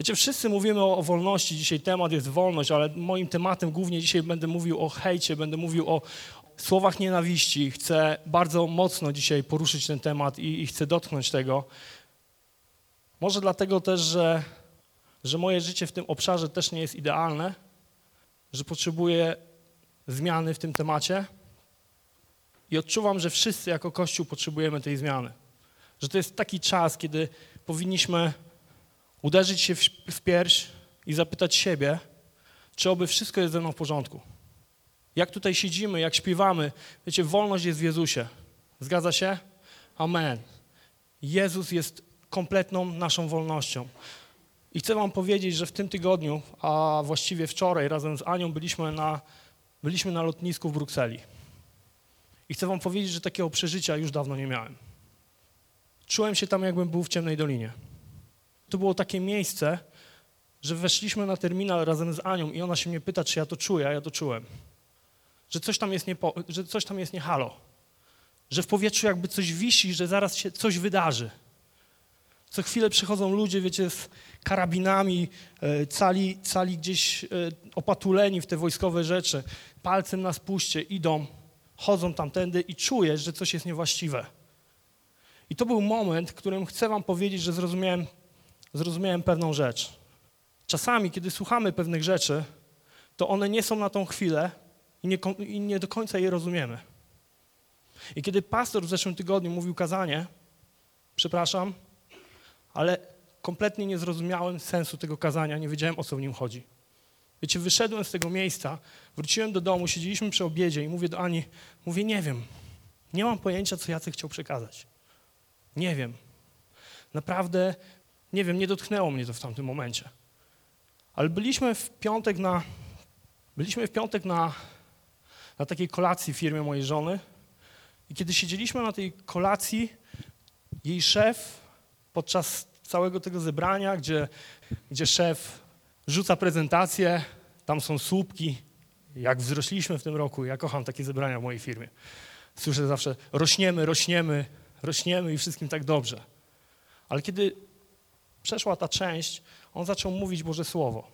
Wiecie, wszyscy mówimy o, o wolności, dzisiaj temat jest wolność, ale moim tematem głównie dzisiaj będę mówił o hejcie, będę mówił o słowach nienawiści. Chcę bardzo mocno dzisiaj poruszyć ten temat i, i chcę dotknąć tego. Może dlatego też, że, że moje życie w tym obszarze też nie jest idealne, że potrzebuję zmiany w tym temacie i odczuwam, że wszyscy jako Kościół potrzebujemy tej zmiany. Że to jest taki czas, kiedy powinniśmy uderzyć się w, pierś i zapytać siebie, czy oby wszystko jest ze mną w porządku. Jak tutaj siedzimy, jak śpiewamy, wiecie, wolność jest w Jezusie. Zgadza się? Amen. Jezus jest kompletną naszą wolnością. I chcę wam powiedzieć, że w tym tygodniu, a właściwie wczoraj razem z Anią byliśmy na, byliśmy na lotnisku w Brukseli. I chcę wam powiedzieć, że takiego przeżycia już dawno nie miałem. Czułem się tam, jakbym był w ciemnej dolinie. To było takie miejsce, że weszliśmy na terminal razem z Anią i ona się mnie pyta, czy ja to czuję, a ja to czułem. Że coś tam jest nie, po, że coś tam jest nie halo. Że w powietrzu jakby coś wisi, że zaraz się coś wydarzy. Co chwilę przychodzą ludzie, wiecie, z karabinami, e, cali, cali gdzieś e, opatuleni w te wojskowe rzeczy, palcem na spuście, idą, chodzą tamtędy i czujesz, że coś jest niewłaściwe. I to był moment, w którym chcę wam powiedzieć, że zrozumiałem, zrozumiałem pewną rzecz. Czasami, kiedy słuchamy pewnych rzeczy, to one nie są na tą chwilę i nie, i nie do końca je rozumiemy. I kiedy pastor w zeszłym tygodniu mówił kazanie, przepraszam, ale kompletnie nie zrozumiałem sensu tego kazania, nie wiedziałem o co w nim chodzi. Wiecie, wyszedłem z tego miejsca, wróciłem do domu, siedzieliśmy przy obiedzie i mówię do Ani, mówię, nie wiem, nie mam pojęcia, co Jacek chciał przekazać. Nie wiem. Naprawdę, nie wiem, nie dotknęło mnie to w tamtym momencie. Ale byliśmy w piątek na, byliśmy w piątek na, na takiej kolacji w firmie mojej żony i kiedy siedzieliśmy na tej kolacji, jej szef podczas całego tego zebrania, gdzie, gdzie szef rzuca prezentację, tam są słupki, jak wzrośliśmy w tym roku, ja kocham takie zebrania w mojej firmie. Słyszę zawsze, rośniemy, rośniemy, rośniemy i wszystkim tak dobrze. Ale kiedy przeszła ta część, on zaczął mówić Boże Słowo.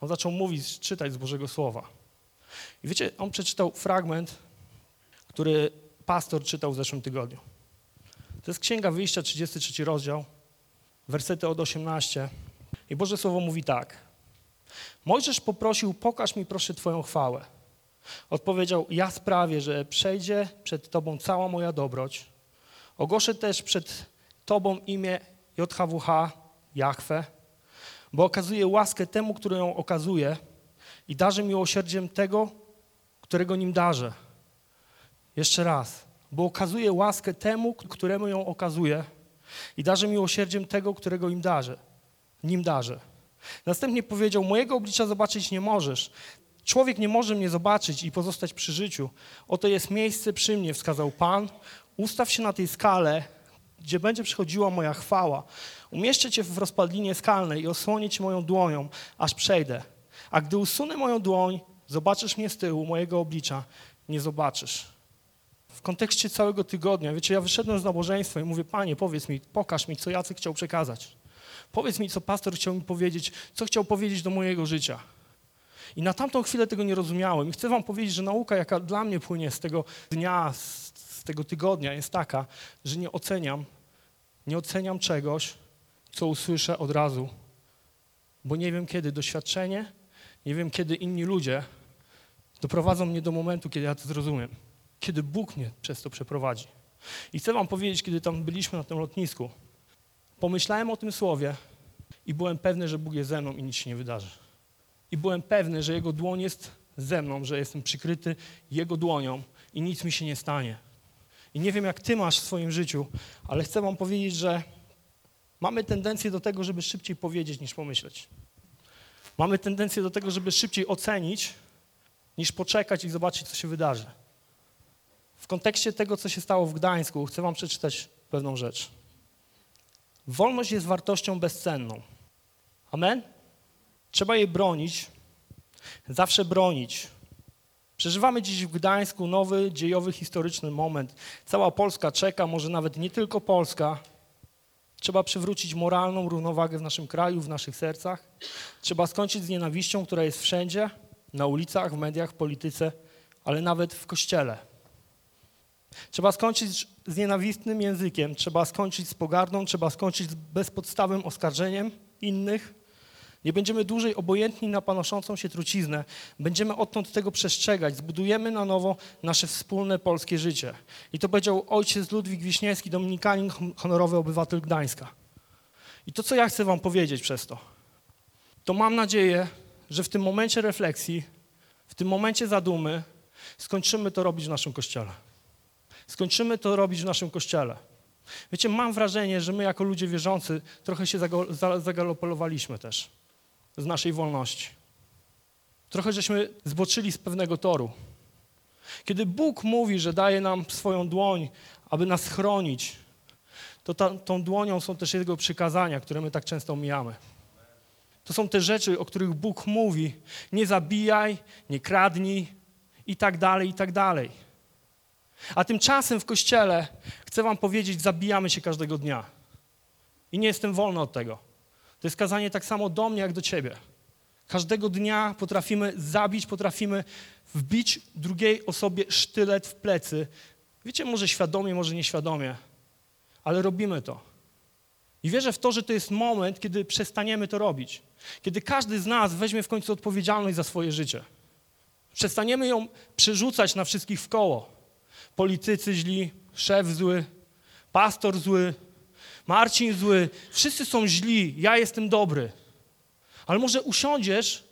On zaczął mówić, czytać z Bożego Słowa. I wiecie, on przeczytał fragment, który pastor czytał w zeszłym tygodniu. To jest Księga Wyjścia, 33 rozdział, wersety od 18. I Boże Słowo mówi tak. Mojżesz poprosił, pokaż mi proszę Twoją chwałę. Odpowiedział, ja sprawię, że przejdzie przed Tobą cała moja dobroć. Ogłoszę też przed Tobą imię JHWH, Jahwe, bo okazuje łaskę temu, który ją okazuje i darzy miłosierdziem tego, którego nim darzę. Jeszcze raz. Bo okazuje łaskę temu, któremu ją okazuje i darzy miłosierdziem tego, którego im darzę, nim darzę. Następnie powiedział, mojego oblicza zobaczyć nie możesz. Człowiek nie może mnie zobaczyć i pozostać przy życiu. Oto jest miejsce przy mnie, wskazał Pan. Ustaw się na tej skale, gdzie będzie przychodziła moja chwała. Umieszczę cię w rozpadlinie skalnej i osłonię cię moją dłonią, aż przejdę. A gdy usunę moją dłoń, zobaczysz mnie z tyłu, mojego oblicza, nie zobaczysz. W kontekście całego tygodnia, wiecie, ja wyszedłem z nabożeństwa i mówię, Panie, powiedz mi, pokaż mi, co Jacek chciał przekazać. Powiedz mi, co pastor chciał mi powiedzieć, co chciał powiedzieć do mojego życia. I na tamtą chwilę tego nie rozumiałem. I chcę wam powiedzieć, że nauka, jaka dla mnie płynie z tego dnia, z, tego tygodnia, jest taka, że nie oceniam, nie oceniam czegoś, co usłyszę od razu, bo nie wiem, kiedy doświadczenie, nie wiem, kiedy inni ludzie doprowadzą mnie do momentu, kiedy ja to zrozumiem, kiedy Bóg mnie przez to przeprowadzi. I chcę wam powiedzieć, kiedy tam byliśmy na tym lotnisku, pomyślałem o tym słowie i byłem pewny, że Bóg jest ze mną i nic się nie wydarzy. I byłem pewny, że Jego dłoń jest ze mną, że jestem przykryty Jego dłonią i nic mi się nie stanie. I nie wiem, jak ty masz w swoim życiu, ale chcę wam powiedzieć, że mamy tendencję do tego, żeby szybciej powiedzieć niż pomyśleć. Mamy tendencję do tego, żeby szybciej ocenić, niż poczekać i zobaczyć, co się wydarzy. W kontekście tego, co się stało w Gdańsku, chcę wam przeczytać pewną rzecz. Wolność jest wartością bezcenną. Amen? Trzeba jej bronić, zawsze bronić. Przeżywamy dziś w Gdańsku nowy, dziejowy, historyczny moment. Cała Polska czeka, może nawet nie tylko Polska, Trzeba przywrócić moralną równowagę w naszym kraju, w naszych sercach. Trzeba skończyć z nienawiścią, która jest wszędzie, na ulicach, w mediach, w polityce, ale nawet w kościele. Trzeba skończyć z nienawistnym językiem, trzeba skończyć z pogardą, trzeba skończyć z bezpodstawnym oskarżeniem innych. Nie będziemy dłużej obojętni na panoszącą się truciznę. Będziemy odtąd tego przestrzegać. Zbudujemy na nowo nasze wspólne polskie życie. I to powiedział ojciec Ludwik Wiśniewski, dominikanin, honorowy obywatel Gdańska. I to, co ja chcę wam powiedzieć przez to, to mam nadzieję, że w tym momencie refleksji, w tym momencie zadumy, skończymy to robić w naszym kościele. Skończymy to robić w naszym kościele. Wiecie, mam wrażenie, że my jako ludzie wierzący trochę się zagalopolowaliśmy też z naszej wolności. Trochę żeśmy zboczyli z pewnego toru. Kiedy Bóg mówi, że daje nam swoją dłoń, aby nas chronić, to ta, tą dłonią są też Jego przykazania, które my tak często omijamy. To są te rzeczy, o których Bóg mówi. Nie zabijaj, nie kradnij i tak dalej, i tak dalej. A tymczasem w Kościele, chcę wam powiedzieć, zabijamy się każdego dnia. I nie jestem wolny od tego. To jest kazanie tak samo do mnie, jak do ciebie. Każdego dnia potrafimy zabić, potrafimy wbić drugiej osobie sztylet w plecy. Wiecie, może świadomie, może nieświadomie, ale robimy to. I wierzę w to, że to jest moment, kiedy przestaniemy to robić. Kiedy każdy z nas weźmie w końcu odpowiedzialność za swoje życie. Przestaniemy ją przerzucać na wszystkich w koło. Politycy źli, szef zły, pastor zły, Marcin zły, wszyscy są źli, ja jestem dobry. Ale może usiądziesz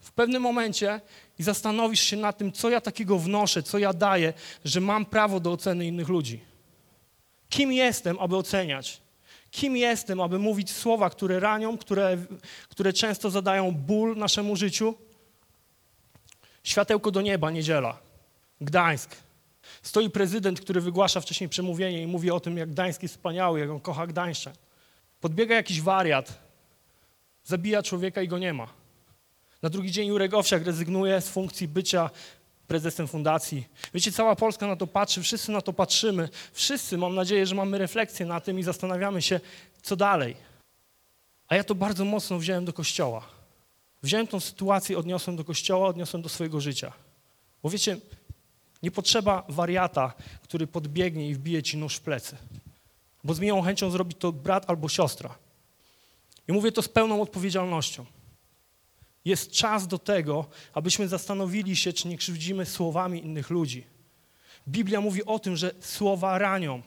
w pewnym momencie i zastanowisz się nad tym, co ja takiego wnoszę, co ja daję, że mam prawo do oceny innych ludzi. Kim jestem, aby oceniać? Kim jestem, aby mówić słowa, które ranią, które, które często zadają ból naszemu życiu? Światełko do nieba, niedziela. Gdańsk. Stoi prezydent, który wygłasza wcześniej przemówienie i mówi o tym, jak Gdańsk jest wspaniały, jak on kocha Gdańszczan. Podbiega jakiś wariat, zabija człowieka i go nie ma. Na drugi dzień Jurek Owsiak rezygnuje z funkcji bycia prezesem fundacji. Wiecie, cała Polska na to patrzy, wszyscy na to patrzymy. Wszyscy, mam nadzieję, że mamy refleksję na tym i zastanawiamy się, co dalej. A ja to bardzo mocno wziąłem do kościoła. Wziąłem tą sytuację, odniosłem do kościoła, odniosłem do swojego życia. Bo wiecie, nie potrzeba wariata, który podbiegnie i wbije ci nóż w plecy. Bo z miłą chęcią zrobi to brat albo siostra. I mówię to z pełną odpowiedzialnością. Jest czas do tego, abyśmy zastanowili się, czy nie krzywdzimy słowami innych ludzi. Biblia mówi o tym, że słowa ranią,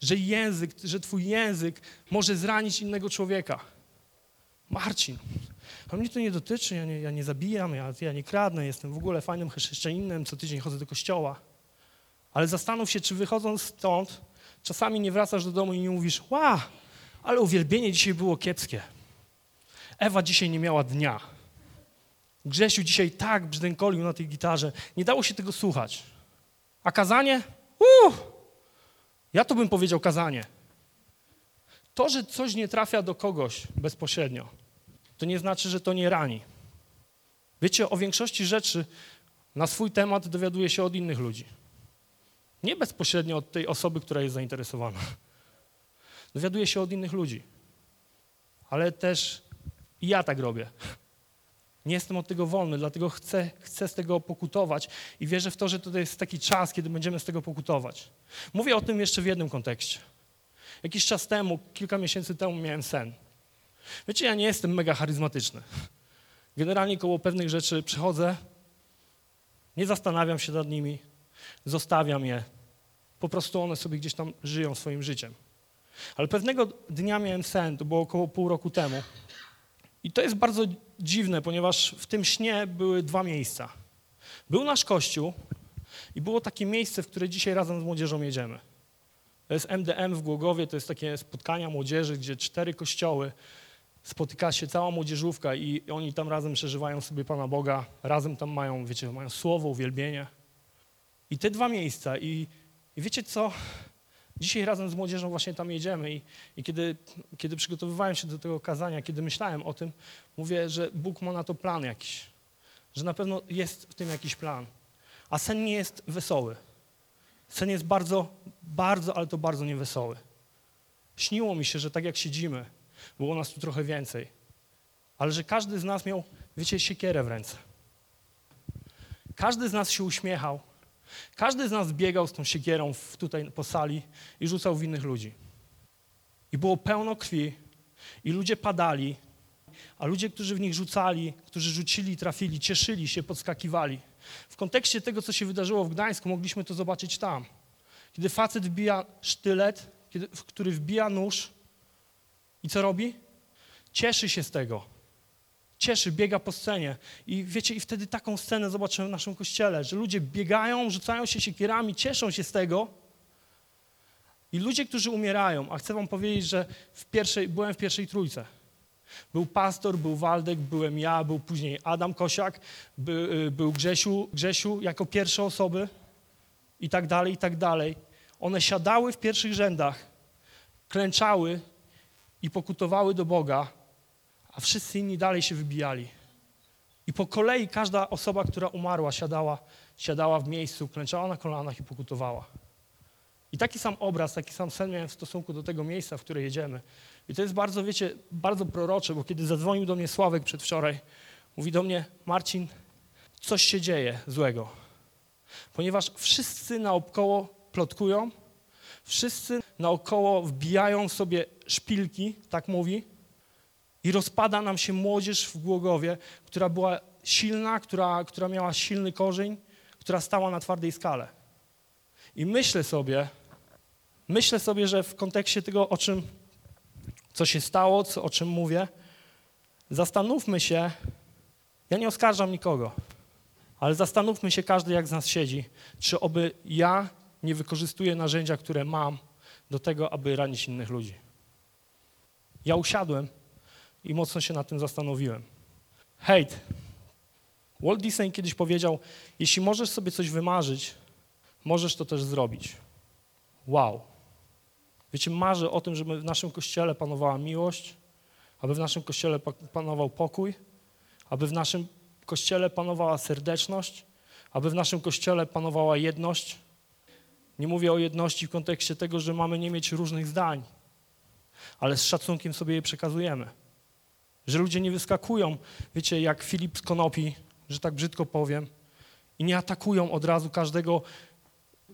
że język, że twój język może zranić innego człowieka. Marcin, a mnie to nie dotyczy, ja nie, ja nie zabijam, ja, ja nie kradnę, jestem w ogóle fajnym chrześcijaninem, co tydzień chodzę do kościoła. Ale zastanów się, czy wychodząc stąd, czasami nie wracasz do domu i nie mówisz, ła, ale uwielbienie dzisiaj było kiepskie. Ewa dzisiaj nie miała dnia. Grzesiu dzisiaj tak brzdękolił na tej gitarze. Nie dało się tego słuchać. A kazanie? Uuu! Ja to bym powiedział kazanie. To, że coś nie trafia do kogoś bezpośrednio, to nie znaczy, że to nie rani. Wiecie, o większości rzeczy na swój temat dowiaduje się od innych ludzi. Nie bezpośrednio od tej osoby, która jest zainteresowana. Dowiaduje się od innych ludzi. Ale też ja tak robię. Nie jestem od tego wolny, dlatego chcę, chcę z tego pokutować i wierzę w to, że to jest taki czas, kiedy będziemy z tego pokutować. Mówię o tym jeszcze w jednym kontekście. Jakiś czas temu, kilka miesięcy temu miałem sen. Wiecie, ja nie jestem mega charyzmatyczny. Generalnie koło pewnych rzeczy przychodzę, nie zastanawiam się nad nimi, zostawiam je. Po prostu one sobie gdzieś tam żyją swoim życiem. Ale pewnego dnia miałem sen, to było około pół roku temu. I to jest bardzo dziwne, ponieważ w tym śnie były dwa miejsca. Był nasz kościół i było takie miejsce, w które dzisiaj razem z młodzieżą jedziemy. To jest MDM w Głogowie, to jest takie spotkania młodzieży, gdzie cztery kościoły spotyka się cała młodzieżówka i oni tam razem przeżywają sobie Pana Boga, razem tam mają, wiecie, mają słowo, uwielbienie. I te dwa miejsca i, i wiecie co? Dzisiaj razem z młodzieżą właśnie tam jedziemy i, i kiedy, kiedy przygotowywałem się do tego kazania, kiedy myślałem o tym, mówię, że Bóg ma na to plan jakiś, że na pewno jest w tym jakiś plan. A sen nie jest wesoły. Sen jest bardzo, bardzo, ale to bardzo niewesoły. Śniło mi się, że tak jak siedzimy, było nas tu trochę więcej, ale że każdy z nas miał, wiecie, siekierę w ręce. Każdy z nas się uśmiechał, każdy z nas biegał z tą siekierą tutaj po sali i rzucał w innych ludzi. I było pełno krwi, i ludzie padali, a ludzie, którzy w nich rzucali, którzy rzucili, trafili, cieszyli się, podskakiwali. W kontekście tego, co się wydarzyło w Gdańsku, mogliśmy to zobaczyć tam. Kiedy facet wbija sztylet, kiedy, który wbija nóż i co robi? Cieszy się z tego. Cieszy, biega po scenie. I wiecie, i wtedy taką scenę zobaczyłem w naszym kościele, że ludzie biegają, rzucają się siekierami, cieszą się z tego. I ludzie, którzy umierają, a chcę wam powiedzieć, że w pierwszej, byłem w pierwszej trójce. Był pastor, był Waldek, byłem ja, był później Adam Kosiak, by, y, był Grzesiu, Grzesiu jako pierwsze osoby i tak dalej, i tak dalej. One siadały w pierwszych rzędach, klęczały i pokutowały do Boga, a wszyscy inni dalej się wybijali. I po kolei każda osoba, która umarła, siadała, siadała w miejscu, klęczała na kolanach i pokutowała. I taki sam obraz, taki sam sen miałem w stosunku do tego miejsca, w które jedziemy. I to jest bardzo, wiecie, bardzo prorocze, bo kiedy zadzwonił do mnie Sławek przedwczoraj, mówi do mnie, Marcin, coś się dzieje złego. Ponieważ wszyscy naokoło plotkują, wszyscy naokoło wbijają sobie szpilki, tak mówi, i rozpada nam się młodzież w Głogowie, która była silna, która, która miała silny korzeń, która stała na twardej skale. I myślę sobie, myślę sobie, że w kontekście tego, o czym, co się stało, co, o czym mówię, zastanówmy się, ja nie oskarżam nikogo, ale zastanówmy się każdy, jak z nas siedzi, czy oby ja nie wykorzystuję narzędzia, które mam do tego, aby ranić innych ludzi. Ja usiadłem i mocno się nad tym zastanowiłem. Hejt. Walt Disney kiedyś powiedział, jeśli możesz sobie coś wymarzyć, możesz to też zrobić. Wow. Wiecie, marzę o tym, żeby w naszym kościele panowała miłość, aby w naszym kościele panował pokój, aby w naszym kościele panowała serdeczność, aby w naszym kościele panowała jedność. Nie mówię o jedności w kontekście tego, że mamy nie mieć różnych zdań, ale z szacunkiem sobie je przekazujemy. Że ludzie nie wyskakują, wiecie, jak Filip z Konopi, że tak brzydko powiem, i nie atakują od razu każdego,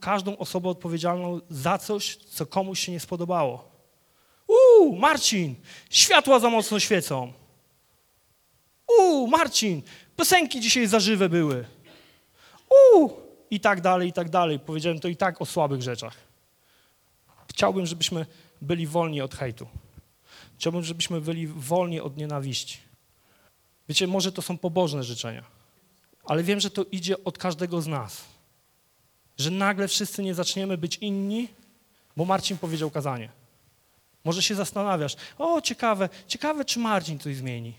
każdą osobę odpowiedzialną za coś, co komuś się nie spodobało. Uuu, Marcin, światła za mocno świecą. Uuu, Marcin, piosenki dzisiaj za żywe były. Uuu, i tak dalej, i tak dalej. Powiedziałem to i tak o słabych rzeczach. Chciałbym, żebyśmy byli wolni od hejtu. Chciałbym, żebyśmy byli wolni od nienawiści. Wiecie, może to są pobożne życzenia, ale wiem, że to idzie od każdego z nas. Że nagle wszyscy nie zaczniemy być inni, bo Marcin powiedział kazanie. Może się zastanawiasz, o ciekawe, ciekawe czy Marcin coś zmieni.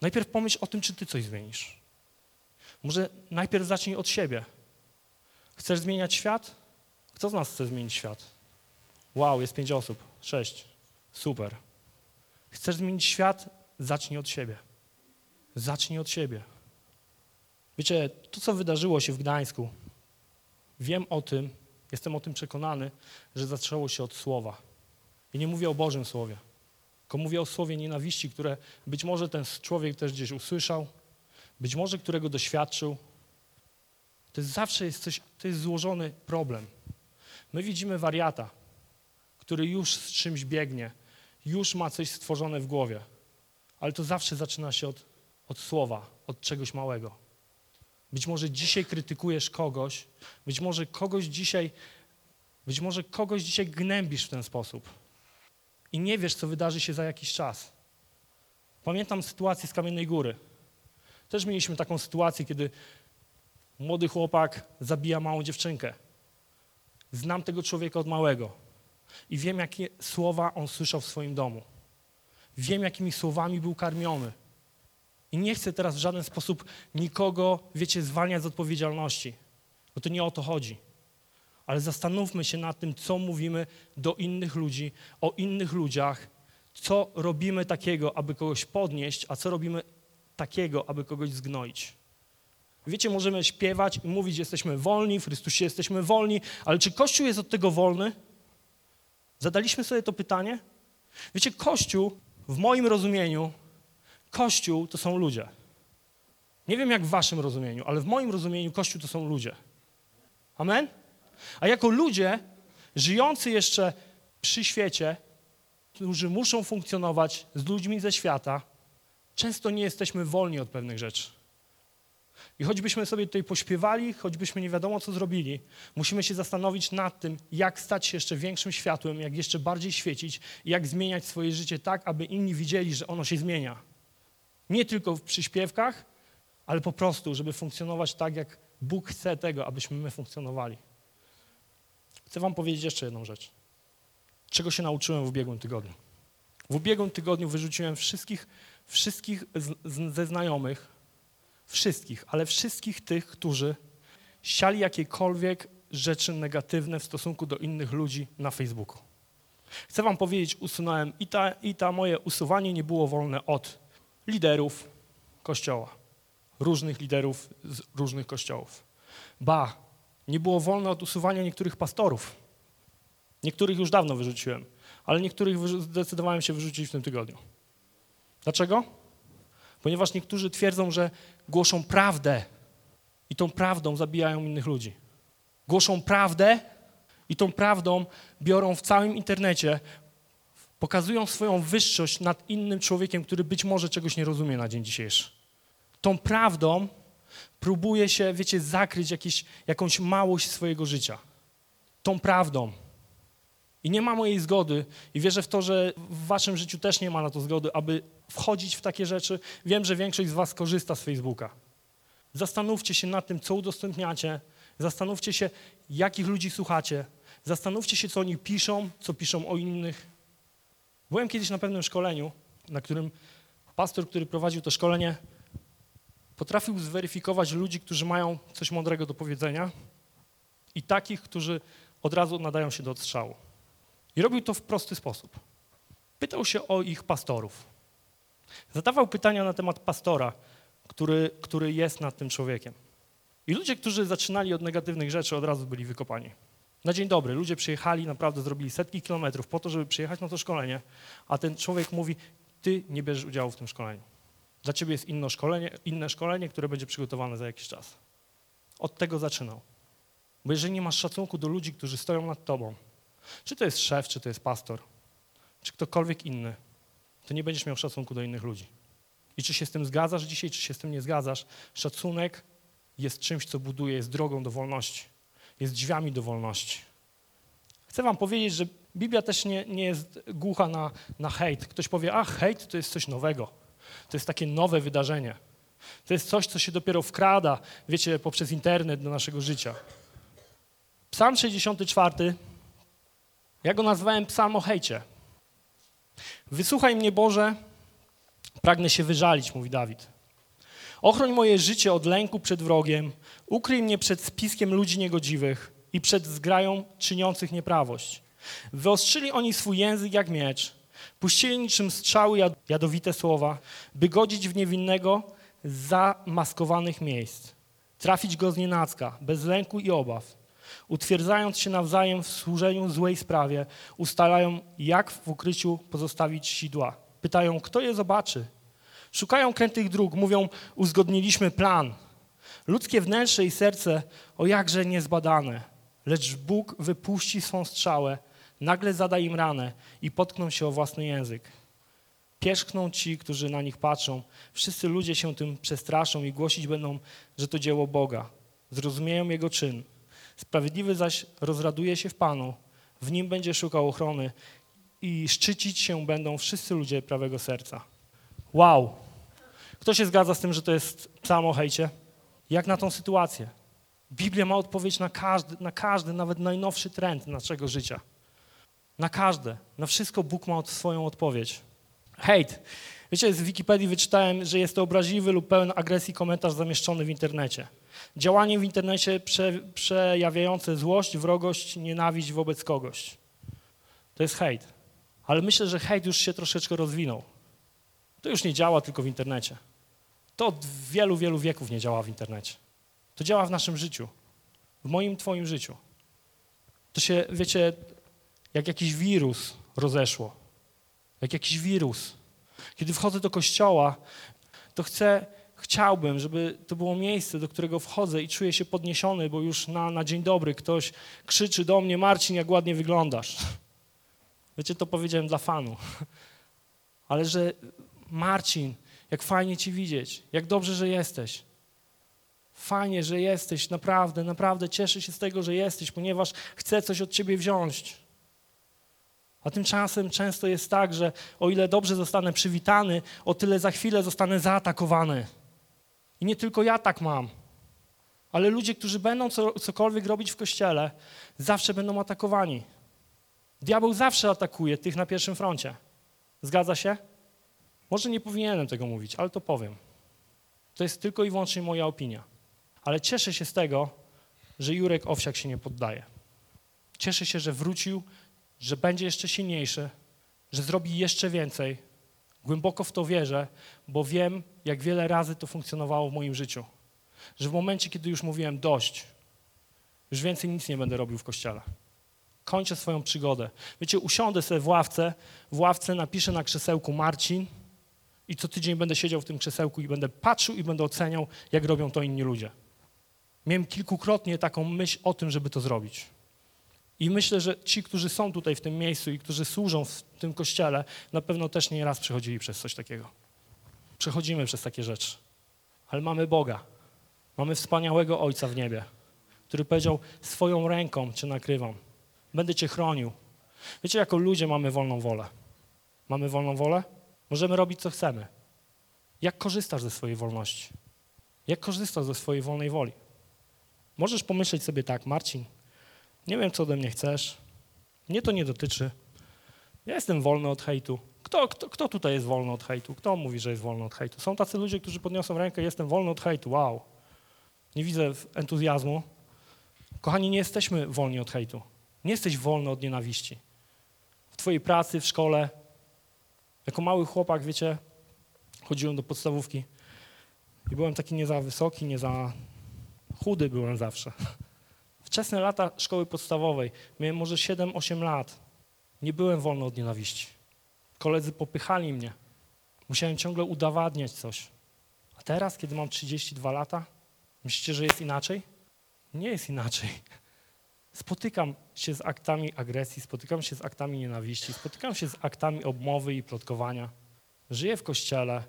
Najpierw pomyśl o tym, czy ty coś zmienisz. Może najpierw zacznij od siebie. Chcesz zmieniać świat? Kto z nas chce zmienić świat? Wow, jest pięć osób, sześć. Super. Chcesz zmienić świat? Zacznij od siebie. Zacznij od siebie. Wiecie, to co wydarzyło się w Gdańsku, wiem o tym, jestem o tym przekonany, że zaczęło się od słowa. I nie mówię o Bożym Słowie, tylko mówię o słowie nienawiści, które być może ten człowiek też gdzieś usłyszał, być może którego doświadczył. To jest zawsze jest coś, to jest złożony problem. My widzimy wariata, który już z czymś biegnie, już ma coś stworzone w głowie. Ale to zawsze zaczyna się od, od słowa, od czegoś małego. Być może dzisiaj krytykujesz kogoś, być może kogoś dzisiaj, być może kogoś dzisiaj gnębisz w ten sposób i nie wiesz, co wydarzy się za jakiś czas. Pamiętam sytuację z Kamiennej Góry. Też mieliśmy taką sytuację, kiedy młody chłopak zabija małą dziewczynkę. Znam tego człowieka od małego i wiem, jakie słowa on słyszał w swoim domu. Wiem, jakimi słowami był karmiony. I nie chcę teraz w żaden sposób nikogo, wiecie, zwalniać z odpowiedzialności, bo to nie o to chodzi. Ale zastanówmy się nad tym, co mówimy do innych ludzi, o innych ludziach, co robimy takiego, aby kogoś podnieść, a co robimy takiego, aby kogoś zgnoić. Wiecie, możemy śpiewać i mówić, jesteśmy wolni, w Chrystusie jesteśmy wolni, ale czy Kościół jest od tego wolny? Zadaliśmy sobie to pytanie? Wiecie, Kościół w moim rozumieniu, Kościół to są ludzie. Nie wiem jak w waszym rozumieniu, ale w moim rozumieniu Kościół to są ludzie. Amen? A jako ludzie żyjący jeszcze przy świecie, którzy muszą funkcjonować z ludźmi ze świata, często nie jesteśmy wolni od pewnych rzeczy. I choćbyśmy sobie tutaj pośpiewali, choćbyśmy nie wiadomo co zrobili, musimy się zastanowić nad tym, jak stać się jeszcze większym światłem, jak jeszcze bardziej świecić jak zmieniać swoje życie tak, aby inni widzieli, że ono się zmienia. Nie tylko w przyśpiewkach, ale po prostu, żeby funkcjonować tak, jak Bóg chce tego, abyśmy my funkcjonowali. Chcę wam powiedzieć jeszcze jedną rzecz. Czego się nauczyłem w ubiegłym tygodniu? W ubiegłym tygodniu wyrzuciłem wszystkich, wszystkich z, z, ze znajomych, wszystkich, ale wszystkich tych, którzy siali jakiekolwiek rzeczy negatywne w stosunku do innych ludzi na Facebooku. Chcę wam powiedzieć, usunąłem i ta, i ta moje usuwanie nie było wolne od liderów Kościoła, różnych liderów z różnych kościołów. Ba, nie było wolne od usuwania niektórych pastorów. Niektórych już dawno wyrzuciłem, ale niektórych zdecydowałem się wyrzucić w tym tygodniu. Dlaczego? Ponieważ niektórzy twierdzą, że głoszą prawdę i tą prawdą zabijają innych ludzi. Głoszą prawdę i tą prawdą biorą w całym internecie, pokazują swoją wyższość nad innym człowiekiem, który być może czegoś nie rozumie na dzień dzisiejszy. Tą prawdą próbuje się, wiecie, zakryć jakieś, jakąś małość swojego życia. Tą prawdą. I nie ma mojej zgody i wierzę w to, że w waszym życiu też nie ma na to zgody, aby wchodzić w takie rzeczy. Wiem, że większość z was korzysta z Facebooka. Zastanówcie się nad tym, co udostępniacie. Zastanówcie się, jakich ludzi słuchacie. Zastanówcie się, co oni piszą, co piszą o innych. Byłem kiedyś na pewnym szkoleniu, na którym pastor, który prowadził to szkolenie, potrafił zweryfikować ludzi, którzy mają coś mądrego do powiedzenia i takich, którzy od razu nadają się do odstrzału. I robił to w prosty sposób. Pytał się o ich pastorów. Zadawał pytania na temat pastora, który, który jest nad tym człowiekiem. I ludzie, którzy zaczynali od negatywnych rzeczy, od razu byli wykopani. Na dzień dobry, ludzie przyjechali, naprawdę zrobili setki kilometrów po to, żeby przyjechać na to szkolenie, a ten człowiek mówi, ty nie bierzesz udziału w tym szkoleniu. Dla ciebie jest inne szkolenie, inne szkolenie, które będzie przygotowane za jakiś czas. Od tego zaczynał. Bo jeżeli nie masz szacunku do ludzi, którzy stoją nad tobą, czy to jest szef, czy to jest pastor, czy ktokolwiek inny, to nie będziesz miał szacunku do innych ludzi. I czy się z tym zgadzasz dzisiaj, czy się z tym nie zgadzasz, szacunek jest czymś, co buduje, jest drogą do wolności, jest drzwiami do wolności. Chcę wam powiedzieć, że Biblia też nie, nie jest głucha na, na hejt. Ktoś powie, a hejt to jest coś nowego. To jest takie nowe wydarzenie. To jest coś, co się dopiero wkrada, wiecie, poprzez internet do naszego życia. Psalm 64 ja go nazwałem psalm o hejcie. Wysłuchaj mnie, Boże, pragnę się wyżalić, mówi Dawid. Ochroń moje życie od lęku przed wrogiem, ukryj mnie przed spiskiem ludzi niegodziwych i przed zgrają czyniących nieprawość. Wyostrzyli oni swój język jak miecz, puścili niczym strzały jadowite słowa, by godzić w niewinnego z zamaskowanych miejsc, trafić go z nienacka, bez lęku i obaw utwierdzając się nawzajem w służeniu złej sprawie, ustalają, jak w ukryciu pozostawić sidła. Pytają, kto je zobaczy. Szukają krętych dróg, mówią, uzgodniliśmy plan. Ludzkie wnętrze i serce, o jakże niezbadane. Lecz Bóg wypuści swą strzałę, nagle zada im ranę i potkną się o własny język. Pierzchną ci, którzy na nich patrzą. Wszyscy ludzie się tym przestraszą i głosić będą, że to dzieło Boga. Zrozumieją Jego czyn. Sprawiedliwy zaś rozraduje się w Panu, w Nim będzie szukał ochrony i szczycić się będą wszyscy ludzie prawego serca. Wow! Kto się zgadza z tym, że to jest psalm o hejcie? Jak na tą sytuację? Biblia ma odpowiedź na każdy, na każdy, nawet najnowszy trend naszego życia. Na każde, na wszystko Bóg ma swoją odpowiedź. Hejt. Wiecie, z Wikipedii wyczytałem, że jest to obraźliwy lub pełen agresji komentarz zamieszczony w internecie. Działanie w internecie prze, przejawiające złość, wrogość, nienawiść wobec kogoś. To jest hejt. Ale myślę, że hejt już się troszeczkę rozwinął. To już nie działa tylko w internecie. To od wielu, wielu wieków nie działa w internecie. To działa w naszym życiu. W moim, twoim życiu. To się, wiecie, jak jakiś wirus rozeszło. jak jakiś wirus. Kiedy wchodzę do kościoła, to chcę, chciałbym, żeby to było miejsce, do którego wchodzę i czuję się podniesiony, bo już na, na dzień dobry ktoś krzyczy do mnie, Marcin, jak ładnie wyglądasz. Wiecie, to powiedziałem dla fanu. Ale że Marcin, jak fajnie Ci widzieć, jak dobrze, że jesteś. Fajnie, że jesteś, naprawdę, naprawdę cieszę się z tego, że jesteś, ponieważ chcę coś od Ciebie wziąć. A tymczasem często jest tak, że o ile dobrze zostanę przywitany, o tyle za chwilę zostanę zaatakowany. I nie tylko ja tak mam, ale ludzie, którzy będą co, cokolwiek robić w kościele, zawsze będą atakowani. Diabeł zawsze atakuje tych na pierwszym froncie. Zgadza się? Może nie powinienem tego mówić, ale to powiem. To jest tylko i wyłącznie moja opinia. Ale cieszę się z tego, że Jurek Owsiak się nie poddaje. Cieszę się, że wrócił, że będzie jeszcze silniejszy, że zrobi jeszcze więcej. Głęboko w to wierzę, bo wiem, jak wiele razy to funkcjonowało w moim życiu. Że w momencie, kiedy już mówiłem dość, już więcej nic nie będę robił w kościele. Kończę swoją przygodę. Wiecie, usiądę sobie w ławce, w ławce napiszę na krzesełku Marcin i co tydzień będę siedział w tym krzesełku i będę patrzył i będę oceniał, jak robią to inni ludzie. Miałem kilkukrotnie taką myśl o tym, żeby to zrobić. I myślę, że ci, którzy są tutaj w tym miejscu i którzy służą w tym kościele, na pewno też nie raz przechodzili przez coś takiego. Przechodzimy przez takie rzeczy. Ale mamy Boga. Mamy wspaniałego Ojca w niebie, który powiedział: Swoją ręką cię nakrywam. Będę cię chronił. Wiecie, jako ludzie mamy wolną wolę. Mamy wolną wolę? Możemy robić, co chcemy. Jak korzystasz ze swojej wolności? Jak korzystasz ze swojej wolnej woli? Możesz pomyśleć sobie tak, Marcin, nie wiem, co ode mnie chcesz. Mnie to nie dotyczy. Ja jestem wolny od hejtu. Kto, kto, kto tutaj jest wolny od hejtu? Kto mówi, że jest wolny od hejtu? Są tacy ludzie, którzy podniosą rękę, jestem wolny od hejtu. Wow. Nie widzę entuzjazmu. Kochani, nie jesteśmy wolni od hejtu. Nie jesteś wolny od nienawiści. W twojej pracy, w szkole. Jako mały chłopak, wiecie, chodziłem do podstawówki i byłem taki nie za wysoki, nie za chudy byłem zawsze. Wczesne lata szkoły podstawowej, miałem może 7-8 lat. Nie byłem wolny od nienawiści. Koledzy popychali mnie. Musiałem ciągle udowadniać coś. A teraz, kiedy mam 32 lata, myślicie, że jest inaczej? Nie jest inaczej. Spotykam się z aktami agresji, spotykam się z aktami nienawiści, spotykam się z aktami obmowy i plotkowania. Żyję w kościele,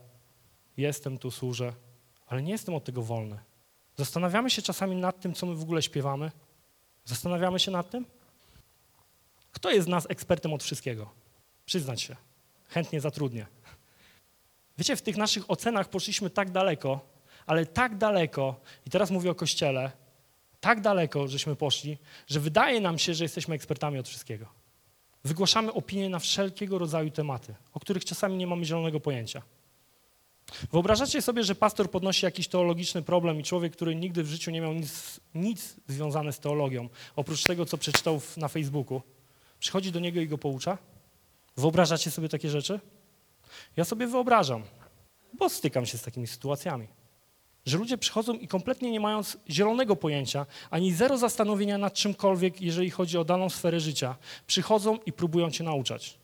jestem tu, służę, ale nie jestem od tego wolny. Zastanawiamy się czasami nad tym, co my w ogóle śpiewamy. Zastanawiamy się nad tym? Kto jest z nas ekspertem od wszystkiego? Przyznać się. Chętnie zatrudnię. Wiecie, w tych naszych ocenach poszliśmy tak daleko, ale tak daleko, i teraz mówię o Kościele, tak daleko, żeśmy poszli, że wydaje nam się, że jesteśmy ekspertami od wszystkiego. Wygłaszamy opinie na wszelkiego rodzaju tematy, o których czasami nie mamy zielonego pojęcia. Wyobrażacie sobie, że pastor podnosi jakiś teologiczny problem i człowiek, który nigdy w życiu nie miał nic, nic związane z teologią, oprócz tego, co przeczytał na Facebooku, przychodzi do niego i go poucza? Wyobrażacie sobie takie rzeczy? Ja sobie wyobrażam, bo stykam się z takimi sytuacjami. Że ludzie przychodzą i kompletnie nie mając zielonego pojęcia, ani zero zastanowienia nad czymkolwiek, jeżeli chodzi o daną sferę życia, przychodzą i próbują cię nauczać.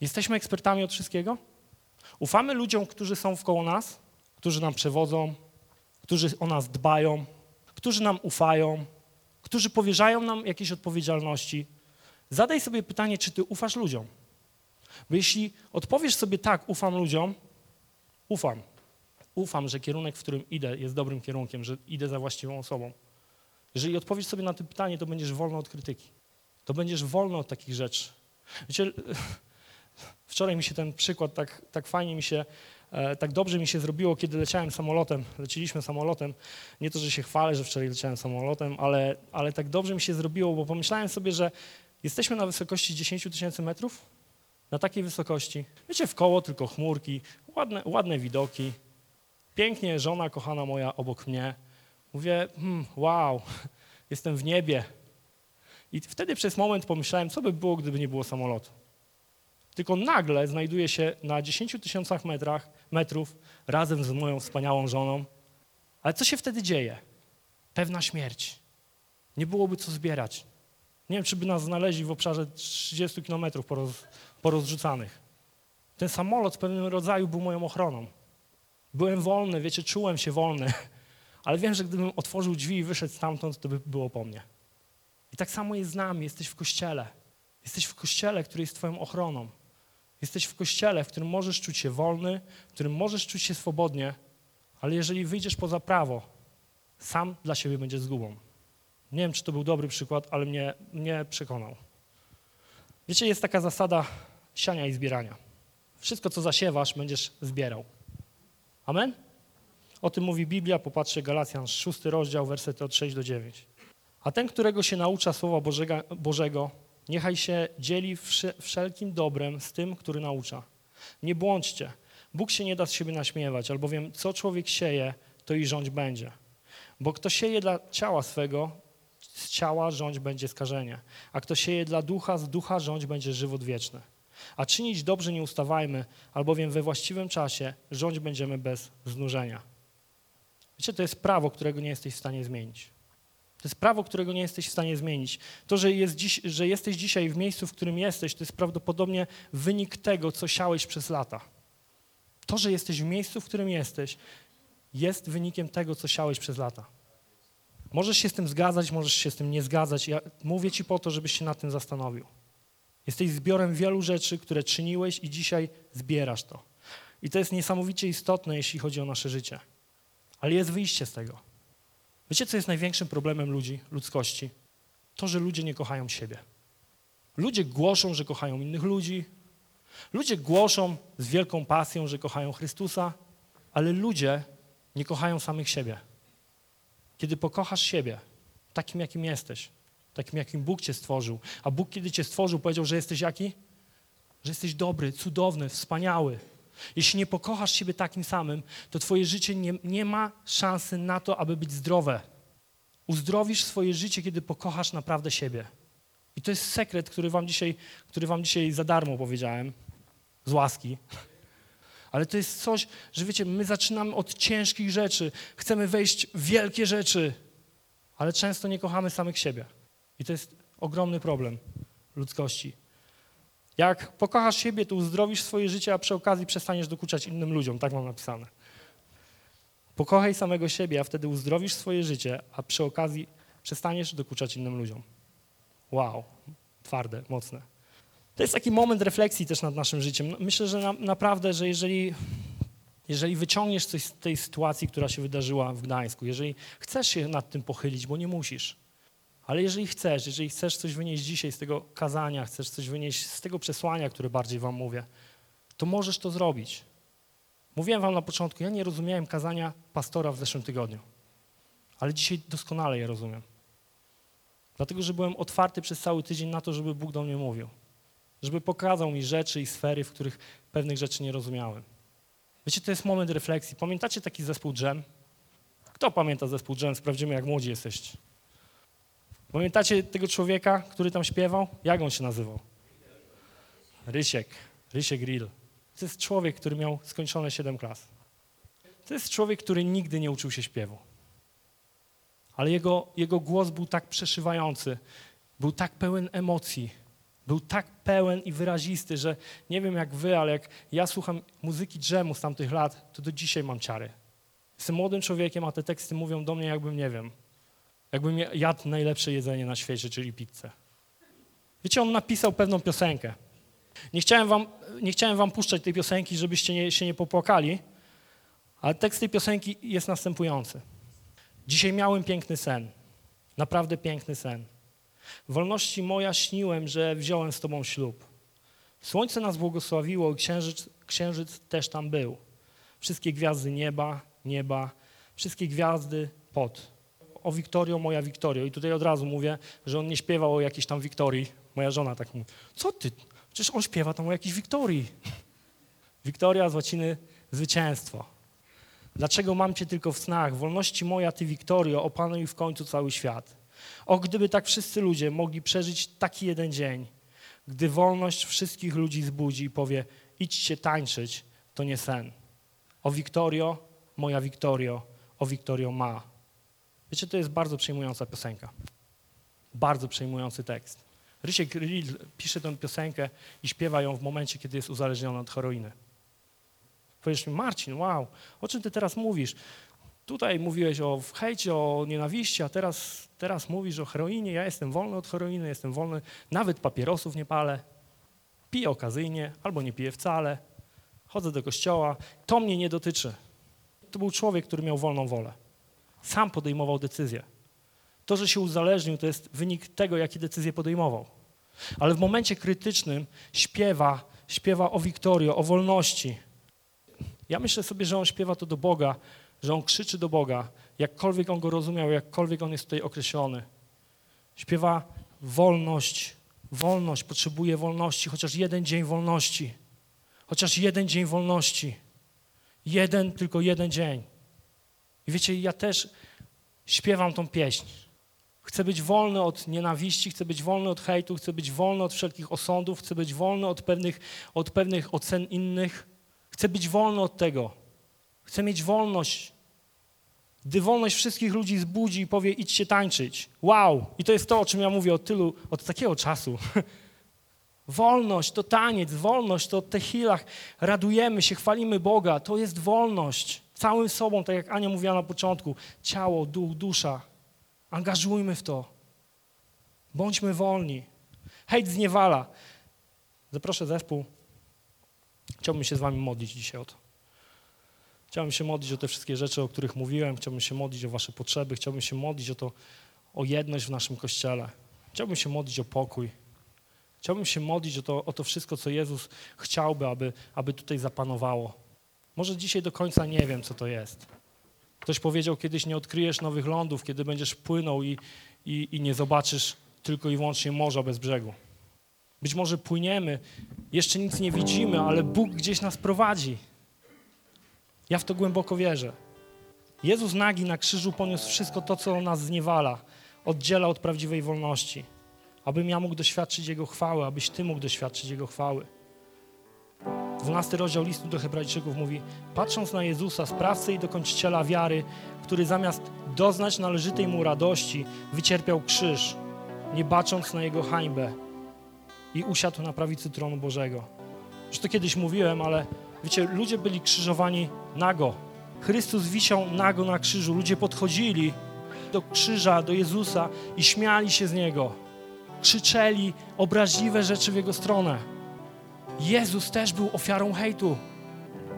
Jesteśmy ekspertami od wszystkiego? Ufamy ludziom, którzy są wkoło nas, którzy nam przewodzą, którzy o nas dbają, którzy nam ufają, którzy powierzają nam jakieś odpowiedzialności. Zadaj sobie pytanie, czy ty ufasz ludziom. Bo jeśli odpowiesz sobie tak, ufam ludziom, ufam. Ufam, że kierunek, w którym idę, jest dobrym kierunkiem, że idę za właściwą osobą. Jeżeli odpowiesz sobie na to pytanie, to będziesz wolny od krytyki. To będziesz wolny od takich rzeczy. Wiecie, Wczoraj mi się ten przykład tak, tak fajnie mi się, e, tak dobrze mi się zrobiło, kiedy leciałem samolotem, leciliśmy samolotem. Nie to, że się chwalę, że wczoraj leciałem samolotem, ale, ale tak dobrze mi się zrobiło, bo pomyślałem sobie, że jesteśmy na wysokości 10 tysięcy metrów, na takiej wysokości. Wiecie, w koło tylko chmurki, ładne, ładne widoki. Pięknie żona kochana moja obok mnie. Mówię, hmm, wow, jestem w niebie. I wtedy przez moment pomyślałem, co by było, gdyby nie było samolotu tylko nagle znajduje się na 10 tysiącach metrach, metrów razem z moją wspaniałą żoną. Ale co się wtedy dzieje? Pewna śmierć. Nie byłoby co zbierać. Nie wiem, czy by nas znaleźli w obszarze 30 kilometrów poroz, porozrzucanych. Ten samolot w pewnym rodzaju był moją ochroną. Byłem wolny, wiecie, czułem się wolny, ale wiem, że gdybym otworzył drzwi i wyszedł stamtąd, to by było po mnie. I tak samo jest z nami, jesteś w kościele. Jesteś w kościele, który jest Twoją ochroną. Jesteś w kościele, w którym możesz czuć się wolny, w którym możesz czuć się swobodnie, ale jeżeli wyjdziesz poza prawo, sam dla siebie będziesz zgubą. Nie wiem, czy to był dobry przykład, ale mnie, mnie przekonał. Wiecie, jest taka zasada siania i zbierania. Wszystko, co zasiewasz, będziesz zbierał. Amen? O tym mówi Biblia, popatrzcie, Galacjan, szósty rozdział, wersety od 6 do 9. A ten, którego się naucza Słowa Bożego, Bożego niechaj się dzieli wszelkim dobrem z tym, który naucza. Nie błądźcie. Bóg się nie da z siebie naśmiewać, albowiem co człowiek sieje, to i rządź będzie. Bo kto sieje dla ciała swego, z ciała rządź będzie skażenie. A kto sieje dla ducha, z ducha rządź będzie żywot wieczny. A czynić dobrze nie ustawajmy, albowiem we właściwym czasie rządź będziemy bez znużenia. Wiecie, to jest prawo, którego nie jesteś w stanie zmienić. To jest prawo, którego nie jesteś w stanie zmienić. To, że, jest dziś, że jesteś dzisiaj w miejscu, w którym jesteś, to jest prawdopodobnie wynik tego, co siałeś przez lata. To, że jesteś w miejscu, w którym jesteś, jest wynikiem tego, co siałeś przez lata. Możesz się z tym zgadzać, możesz się z tym nie zgadzać. Ja mówię ci po to, żebyś się nad tym zastanowił. Jesteś zbiorem wielu rzeczy, które czyniłeś i dzisiaj zbierasz to. I to jest niesamowicie istotne, jeśli chodzi o nasze życie. Ale jest wyjście z tego. Wiecie, co jest największym problemem ludzi, ludzkości? To, że ludzie nie kochają siebie. Ludzie głoszą, że kochają innych ludzi. Ludzie głoszą z wielką pasją, że kochają Chrystusa, ale ludzie nie kochają samych siebie. Kiedy pokochasz siebie, takim jakim jesteś, takim jakim Bóg cię stworzył, a Bóg kiedy cię stworzył powiedział, że jesteś jaki? Że jesteś dobry, cudowny, wspaniały. Jeśli nie pokochasz siebie takim samym, to twoje życie nie, nie ma szansy na to, aby być zdrowe. Uzdrowisz swoje życie, kiedy pokochasz naprawdę siebie. I to jest sekret, który wam dzisiaj, który wam dzisiaj za darmo powiedziałem, z łaski. Ale to jest coś, że wiecie, my zaczynamy od ciężkich rzeczy, chcemy wejść w wielkie rzeczy, ale często nie kochamy samych siebie. I to jest ogromny problem ludzkości. Jak pokochasz siebie, to uzdrowisz swoje życie, a przy okazji przestaniesz dokuczać innym ludziom. Tak mam napisane. Pokochaj samego siebie, a wtedy uzdrowisz swoje życie, a przy okazji przestaniesz dokuczać innym ludziom. Wow, twarde, mocne. To jest taki moment refleksji też nad naszym życiem. Myślę, że na, naprawdę, że jeżeli, jeżeli wyciągniesz coś z tej sytuacji, która się wydarzyła w Gdańsku, jeżeli chcesz się nad tym pochylić, bo nie musisz, ale jeżeli chcesz, jeżeli chcesz coś wynieść dzisiaj z tego kazania, chcesz coś wynieść z tego przesłania, które bardziej wam mówię, to możesz to zrobić. Mówiłem wam na początku, ja nie rozumiałem kazania pastora w zeszłym tygodniu, ale dzisiaj doskonale je rozumiem. Dlatego, że byłem otwarty przez cały tydzień na to, żeby Bóg do mnie mówił. Żeby pokazał mi rzeczy i sfery, w których pewnych rzeczy nie rozumiałem. Wiecie, to jest moment refleksji. Pamiętacie taki zespół Dżem? Kto pamięta zespół Dżem? Sprawdzimy, jak młodzi jesteście. Pamiętacie tego człowieka, który tam śpiewał? Jak on się nazywał? Rysiek. Rysiek Grill. To jest człowiek, który miał skończone 7 klas. To jest człowiek, który nigdy nie uczył się śpiewu. Ale jego, jego głos był tak przeszywający, był tak pełen emocji, był tak pełen i wyrazisty, że nie wiem jak wy, ale jak ja słucham muzyki drzemu z tamtych lat, to do dzisiaj mam ciary. Jestem młodym człowiekiem, a te teksty mówią do mnie, jakbym, nie wiem, jakbym jadł najlepsze jedzenie na świecie, czyli pizzę. Wiecie, on napisał pewną piosenkę. Nie chciałem wam, nie chciałem wam puszczać tej piosenki, żebyście nie, się nie popłakali, ale tekst tej piosenki jest następujący. Dzisiaj miałem piękny sen, naprawdę piękny sen. Wolności moja śniłem, że wziąłem z tobą ślub. Słońce nas błogosławiło i księżyc, księżyc też tam był. Wszystkie gwiazdy nieba, nieba, wszystkie gwiazdy pod o Wiktorio, moja Wiktorio. I tutaj od razu mówię, że on nie śpiewał o jakiejś tam Wiktorii. Moja żona tak mówi, co ty? Przecież on śpiewa tam o jakiejś Wiktorii. Wiktoria z łaciny zwycięstwo. Dlaczego mam cię tylko w snach? Wolności moja, ty Wiktorio, opanuj w końcu cały świat. O, gdyby tak wszyscy ludzie mogli przeżyć taki jeden dzień, gdy wolność wszystkich ludzi zbudzi i powie, idźcie tańczyć, to nie sen. O Wiktorio, moja Wiktorio, o Wiktorio ma. Wiecie, to jest bardzo przejmująca piosenka. Bardzo przejmujący tekst. Rysiek Ril pisze tę piosenkę i śpiewa ją w momencie, kiedy jest uzależniony od heroiny. Powiesz mi, Marcin, wow, o czym ty teraz mówisz? Tutaj mówiłeś o hejcie, o nienawiści, a teraz, teraz mówisz o heroinie. Ja jestem wolny od heroiny, jestem wolny, nawet papierosów nie palę, piję okazyjnie albo nie piję wcale, chodzę do kościoła. To mnie nie dotyczy. To był człowiek, który miał wolną wolę. Sam podejmował decyzje. To, że się uzależnił, to jest wynik tego, jakie decyzje podejmował. Ale w momencie krytycznym śpiewa, śpiewa o Wiktorio, o wolności. Ja myślę sobie, że on śpiewa to do Boga, że on krzyczy do Boga, jakkolwiek on go rozumiał, jakkolwiek on jest tutaj określony. Śpiewa wolność, wolność, potrzebuje wolności, chociaż jeden dzień wolności. Chociaż jeden dzień wolności. Jeden, tylko jeden dzień. I wiecie, ja też śpiewam tą pieśń. Chcę być wolny od nienawiści, chcę być wolny od hejtu, chcę być wolny od wszelkich osądów, chcę być wolny od pewnych, od pewnych ocen innych. Chcę być wolny od tego. Chcę mieć wolność. Gdy wolność wszystkich ludzi zbudzi i powie idźcie tańczyć. Wow! I to jest to, o czym ja mówię od tylu, od takiego czasu. Wolność to taniec, wolność to te chwilach radujemy się, chwalimy Boga. To jest wolność. Całym sobą, tak jak Ania mówiła na początku. Ciało, duch, dusza. Angażujmy w to. Bądźmy wolni. Hejt zniewala. Zaproszę zespół. Chciałbym się z wami modlić dzisiaj o to. Chciałbym się modlić o te wszystkie rzeczy, o których mówiłem. Chciałbym się modlić o wasze potrzeby. Chciałbym się modlić o to, o jedność w naszym Kościele. Chciałbym się modlić o pokój. Chciałbym się modlić o to, o to wszystko, co Jezus chciałby, aby, aby tutaj zapanowało. Może dzisiaj do końca nie wiem, co to jest. Ktoś powiedział kiedyś, nie odkryjesz nowych lądów, kiedy będziesz płynął i, i, i nie zobaczysz tylko i wyłącznie morza bez brzegu. Być może płyniemy, jeszcze nic nie widzimy, ale Bóg gdzieś nas prowadzi. Ja w to głęboko wierzę. Jezus nagi na krzyżu poniósł wszystko to, co nas zniewala, oddziela od prawdziwej wolności, abym ja mógł doświadczyć Jego chwały, abyś Ty mógł doświadczyć Jego chwały. 12 rozdział listu do Hebrajczyków mówi: Patrząc na Jezusa, sprawcę i dokończyciela wiary, który zamiast doznać należytej mu radości, wycierpiał krzyż, nie bacząc na jego hańbę i usiadł na prawicy tronu Bożego. Już to kiedyś mówiłem, ale wiecie, ludzie byli krzyżowani nago. Chrystus wisiał nago na krzyżu. Ludzie podchodzili do krzyża, do Jezusa i śmiali się z Niego. Krzyczeli obraźliwe rzeczy w Jego stronę. Jezus też był ofiarą hejtu.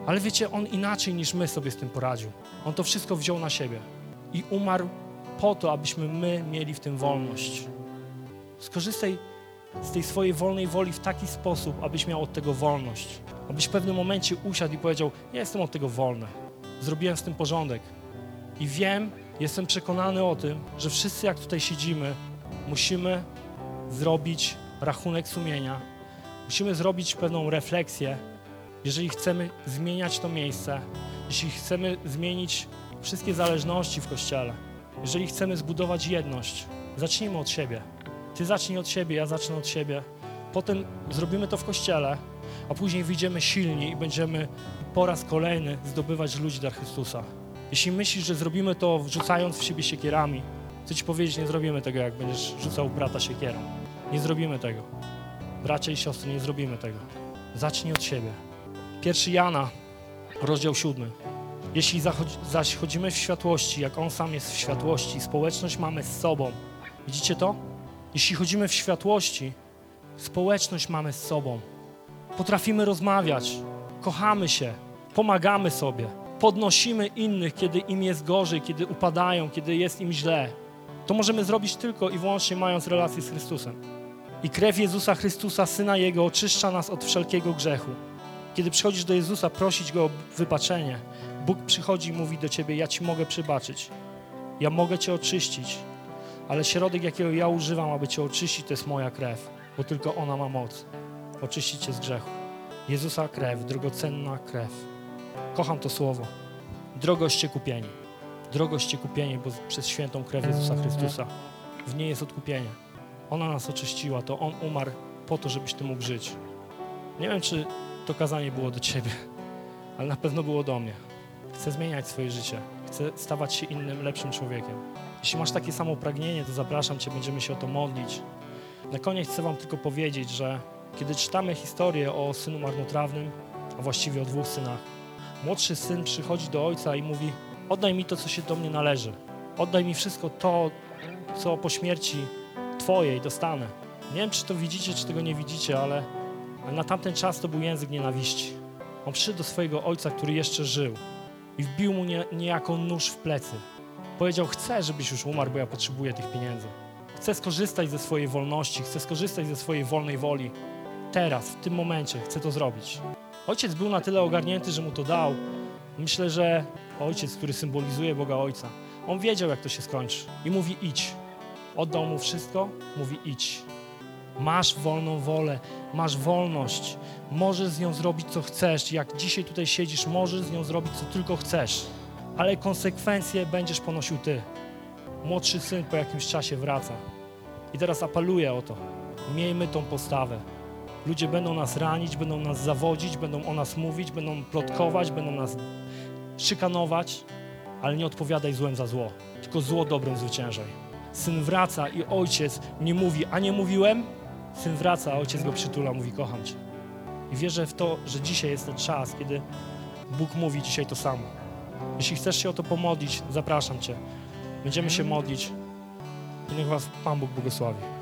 Ale wiecie, On inaczej niż my sobie z tym poradził. On to wszystko wziął na siebie i umarł po to, abyśmy my mieli w tym wolność. Skorzystaj z tej swojej wolnej woli w taki sposób, abyś miał od tego wolność. Abyś w pewnym momencie usiadł i powiedział, ja jestem od tego wolny. Zrobiłem z tym porządek. I wiem, jestem przekonany o tym, że wszyscy jak tutaj siedzimy, musimy zrobić rachunek sumienia, musimy zrobić pewną refleksję, jeżeli chcemy zmieniać to miejsce, jeśli chcemy zmienić wszystkie zależności w Kościele, jeżeli chcemy zbudować jedność, zacznijmy od siebie. Ty zacznij od siebie, ja zacznę od siebie. Potem zrobimy to w Kościele, a później wyjdziemy silni i będziemy po raz kolejny zdobywać ludzi dla Chrystusa. Jeśli myślisz, że zrobimy to wrzucając w siebie siekierami, chcę Ci powiedzieć, nie zrobimy tego, jak będziesz rzucał brata siekierą. Nie zrobimy tego. Bracia i siostry, nie zrobimy tego. Zacznij od siebie. Pierwszy Jana, rozdział siódmy. Jeśli zaś chodzimy w światłości, jak On sam jest w światłości, społeczność mamy z sobą. Widzicie to? Jeśli chodzimy w światłości, społeczność mamy z sobą. Potrafimy rozmawiać, kochamy się, pomagamy sobie, podnosimy innych, kiedy im jest gorzej, kiedy upadają, kiedy jest im źle. To możemy zrobić tylko i wyłącznie mając relację z Chrystusem. I krew Jezusa Chrystusa, Syna Jego, oczyszcza nas od wszelkiego grzechu. Kiedy przychodzisz do Jezusa prosić Go o wybaczenie, Bóg przychodzi i mówi do Ciebie, ja Ci mogę przybaczyć, ja mogę Cię oczyścić, ale środek, jakiego ja używam, aby Cię oczyścić, to jest moja krew, bo tylko ona ma moc oczyścić Cię z grzechu. Jezusa krew, drogocenna krew. Kocham to słowo. Drogoście kupieni. Drogoście kupieni, bo przez świętą krew Jezusa Chrystusa w niej jest odkupienie. Ona nas oczyściła, to On umarł po to, żebyś Ty mógł żyć. Nie wiem, czy to kazanie było do Ciebie, ale na pewno było do mnie. Chcę zmieniać swoje życie. Chcę stawać się innym, lepszym człowiekiem. Jeśli masz takie samo pragnienie, to zapraszam Cię, będziemy się o to modlić. Na koniec chcę wam tylko powiedzieć, że kiedy czytamy historię o synu marnotrawnym, a właściwie o dwóch synach, młodszy syn przychodzi do ojca i mówi: Oddaj mi to, co się do mnie należy. Oddaj mi wszystko to, co po śmierci Twojej dostanę. Nie wiem, czy to widzicie, czy tego nie widzicie, ale, na tamten czas to był język nienawiści. On przyszedł do swojego ojca, który jeszcze żył i wbił mu nie, niejako nóż w plecy. Powiedział: Chcę, żebyś już umarł, bo ja potrzebuję tych pieniędzy. Chcę skorzystać ze swojej wolności, chcę skorzystać ze swojej wolnej woli. Teraz, w tym momencie, chcę to zrobić. Ojciec był na tyle ogarnięty, że mu to dał. Myślę, że ojciec, który symbolizuje Boga Ojca, on wiedział, jak to się skończy. I mówi: idź. Oddał mu wszystko, mówi: idź. Masz wolną wolę, masz wolność. Możesz z nią zrobić, co chcesz. Jak dzisiaj tutaj siedzisz, możesz z nią zrobić, co tylko chcesz. Ale konsekwencje będziesz ponosił ty. Młodszy syn po jakimś czasie wraca. I teraz apeluję o to. Miejmy tą postawę. Ludzie będą nas ranić, będą nas zawodzić, będą o nas mówić, będą plotkować, będą nas szykanować, ale nie odpowiadaj złem za zło, tylko zło dobrem zwyciężaj. Syn wraca i ojciec nie mówi, a nie mówiłem? Syn wraca, a ojciec go przytula, mówi kocham cię. I wierzę w to, że dzisiaj jest ten czas, kiedy Bóg mówi dzisiaj to samo. Jeśli chcesz się o to pomodlić, zapraszam cię. Będziemy się modlić i niech was Pan Bóg błogosławi.